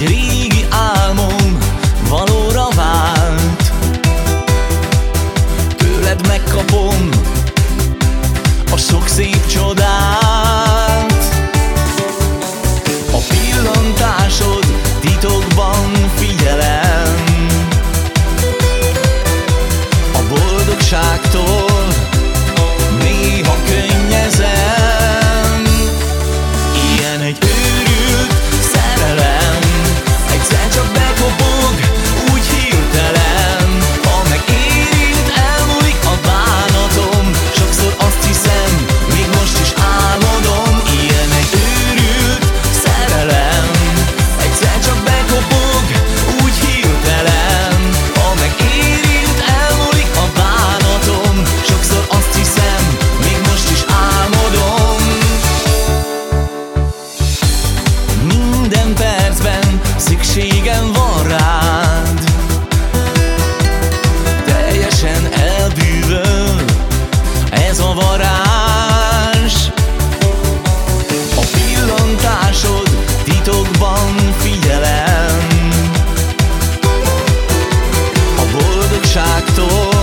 Egy régi álmom valóra vált. Tőled meg kegyelem A boldogságtól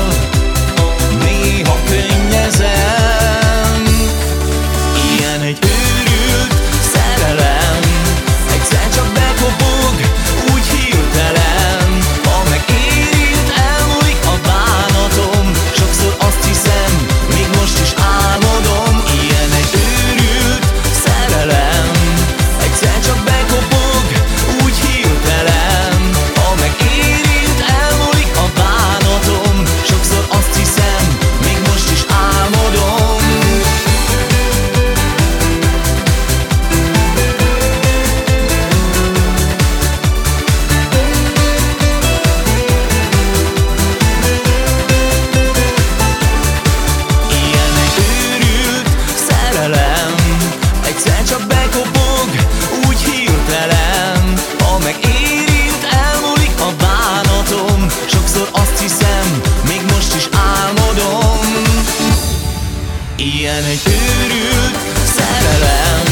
Ilyen egy őrült szerelem.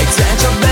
Egyszer csak be